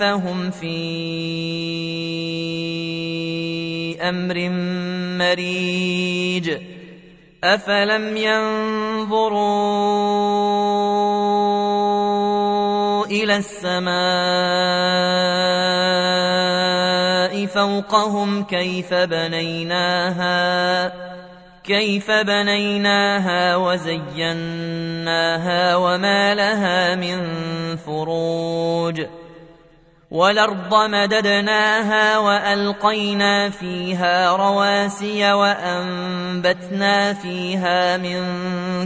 فهم في أمر مريج. أفلم ينظروا إلى السماء فوقهم كيف بنيناها كيف بنيناها وزيناها وما لها من فروج. والأرض مددناها وألقينا فيها رواسي وأنبتنا فيها من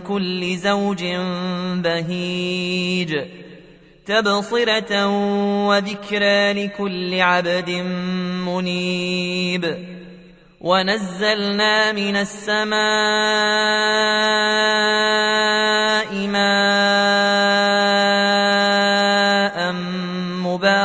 كل زوج بهيج تبصرة وذكرى لكل عبد منيب ونزلنا من السماء ماء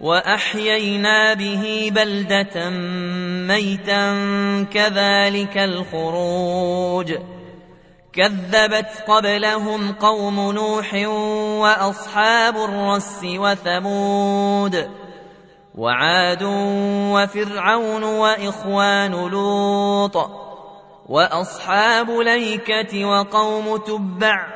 واحيينا به بلده ميتا كذلك الخروج كذبت قبلهم قوم نوح واصحاب الرس وثمود وعاد وفرعون واخوان لوط واصحاب ليكه وقوم تبع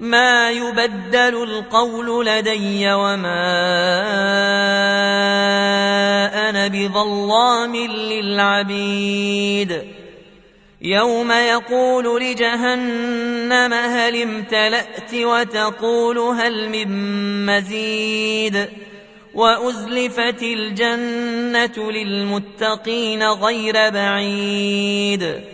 ما يبدل القول لدي وما أنا بظلام للعبيد. يوم يقول لجهنم هل امتلأت وتقول هل من مزيد. وأزلفت الجنة للمتقين غير بعيد.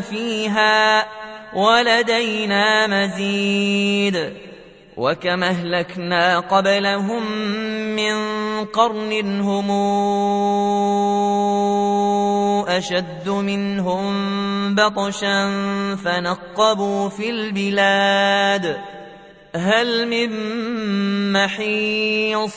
فيها ولدينا مزيد. وكم أهلكنا قبلهم من قرن هم أشد منهم بطشا فنقبوا في البلاد. هل من محيص؟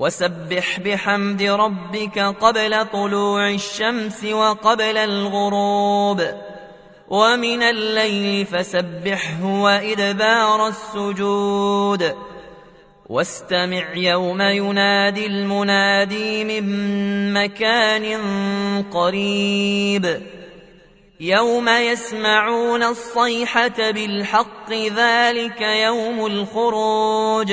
وسبح بحمد ربك قبل طلوع الشمس وقبل الغروب ومن الليل فسبحه وإدبار السجود واستمع يوم ينادي المنادي من مكان قريب يوم يسمعون الصيحة بالحق ذلك يوم الخروج